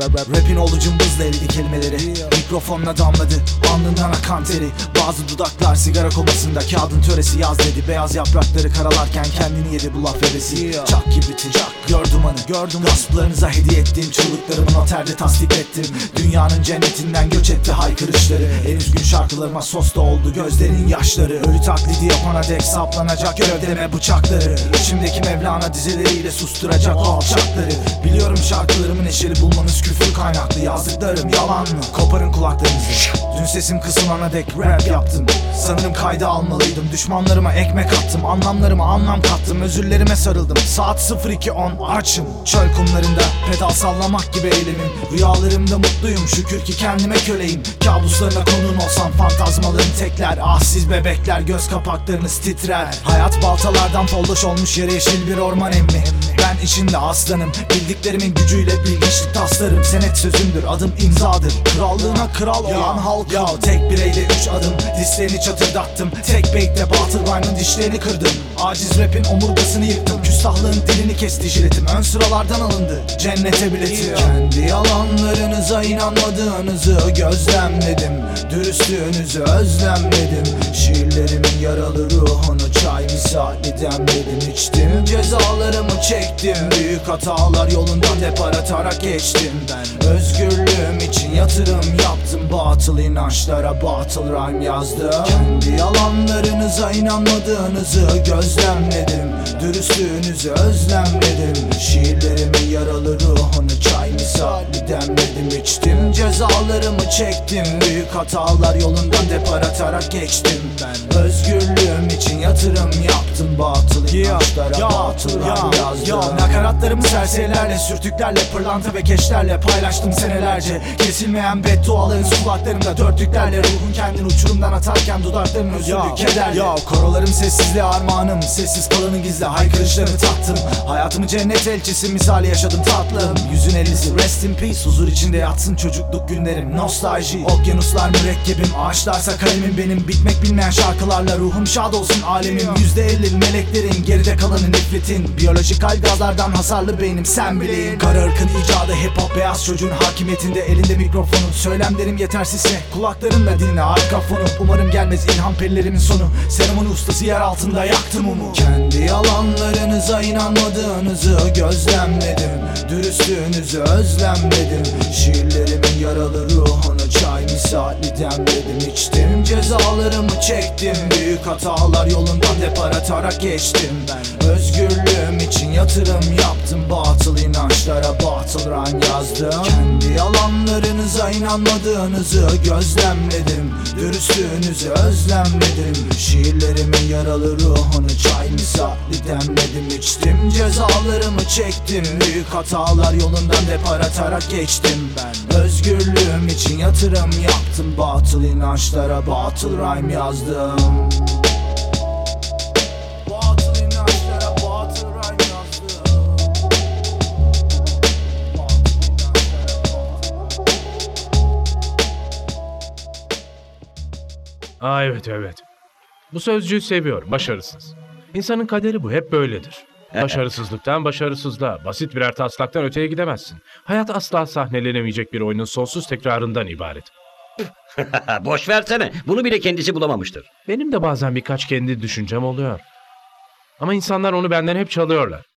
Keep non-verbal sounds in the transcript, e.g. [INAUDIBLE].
rap rap Rapin oldu cımbızla eridi kelimeleri. Mikrofonla damladı alnından akan teri. Bazı dudaklar sigara komasında Kağıdın töresi yaz dedi. Beyaz yaprakları karalarken kendini yedi bu laf hevesi. Çak kibriti çak. Gör dumanı gördüm Gasplarınıza hediye ettiğim çığlıklarımı noterde tasdik ettim. Dünyanın cennetinden göç etti haykırışları. En üzgün şarkılarıma sos da oldu gözlerin yaşları. Ölü taklidi yapana dek saplanacak gövdeme bıçakları. İçimdeki Mevlana dizeleriyle susturacak alçakları. Biliyorum şarkılarımı neşeli bulmanız küfür kaynaklı Yazdıklarım yalan mı? Koparın kulaklarınızı. Dün sesim kısılana dek rap yaptım. Sanırım kayda almalıydım. Düşmanlarıma ekmek attım. Anlamlarıma anlam kattım. Özürlerime sarıldım. Saat 02.10 açım. Çöl kumlarında pedal sallamak gibi eğilimim Rüyalarımda mutluyum. Şükür ki kendime köleyim. Kabuslarına konun olsam fantazmalarım tekler. Ah siz bebekler göz kapaklarınız titrer. Hayat baltalardan folloş olmuş yere yeşil bir orman emmi. Ben içinde aslanım. Bildiklerimin gücüyle bilgiçlik taslarım Senet sözümdür adım imzadır. Krallığına kral olan halk Ya. tek bireyle üç adım Dislerini çatırdattım. Tek beytte batıl rhyme'ın dişlerini kırdım. Aciz rapin omurgasını yıktım. Küstahlığın dilini kesti jiletim. Ön sıralardan alındı cennete biletim Kendi yalanlarınıza inanmadığınızı gözlemledim. Dürüstlüğünüzü özlemledim. Şiirlerimin yaralı ruhunu çay misali demledim içtim. Cezalarımı çektim. Büyük hatalar yolundan depar atarak geçtim Ben. Özgürlüğüm için yatırım yaptım. Batıl inançlara batıl rhyme yazdım. Kendi yalanlarınıza inanmadığınızı gözlemledim. Dürüstlüğünüzü özlemledim. Şiirlerimin yaralı ruhunu çay misali demledim içtim Cezalarımı çektim. Büyük hatalar yolundan depar atarak geçtim Ben. Özgürlüğüm için yatırım yaptım. Batıl inançlara batıl rhyme yazdım. Nakaratlarımı serserilerle sürtüklerle Pırlanta ve keşlerle paylaştım senelerce. Kesilmeyen bedduaların kulaklarımda Dörtlüklerle ruhun kendini uçurumdan atarken Dudaklarım özürlü kederle Ya korolarım sessizliğe armağanım. Sessiz kalanı gizli haykırışlarını tattım. Hayatımı cennet elçisi misali yaşadım tatlım. Yüzün ellisi rest in peace. Huzur içinde yatsın çocukluk günlerim Nostalji. Okyanuslar mürekkebim Ağaçlarsa kalemim benim. Bitmek bilmeyen şarkılarla ruhum şad olsun alemim Yüzde elli meleklerin geride kalanı nefretin. Biyolojikal gazlardan hasarlı beynim sen bilin Kara ırkın icadı hip hop beyaz çocuğun hakimiyetinde. Elinde mikrofonun söylemlerim yetersizse Kulaklarınla dinle arka fonu Umarım gelmez ilham perilerimin sonu. Seremoni ustası yer altında yaktım umu. Kendi yalanlarınıza inanmadığınızı gözlemledim. Dürüstlüğünüzü özlemledim Şiirlerimin yaralı ruhunu misali demledim içtim Cezalarımı çektim. Büyük hatalar yolundan depar atarak geçtim Ben. Özgürlüğüm için yatırım yaptım. Batıl inançlara batıl rhyme yazdım. Kendi yalanlarınıza inanmadığınızı gözlemledim. Dürüstlüğünüzü özlemledim. Şiirlerimin yaralı ruhunu çay misali demledim. İçtim Cezalarımı çektim. Büyük hatalar yolundan depar atarak geçtim Ben. Özgürlüğüm için yatırım yaptım İnançlara batıl rhyme yazdım Batıl inançlara batıl rhyme yazdım Aa evet evet. Bu sözcüğü seviyorum. Başarısız. İnsanın kaderi bu. Hep böyledir. Başarısızlıktan başarısızlığa, basit birer taslaktan öteye gidemezsin. Hayat asla sahnelenemeyecek bir oyunun sonsuz tekrarından ibaret. [LAUGHS] Boş versene. Bunu bile kendisi bulamamıştır. Benim de bazen birkaç kendi düşüncem oluyor. Ama insanlar onu benden hep çalıyorlar.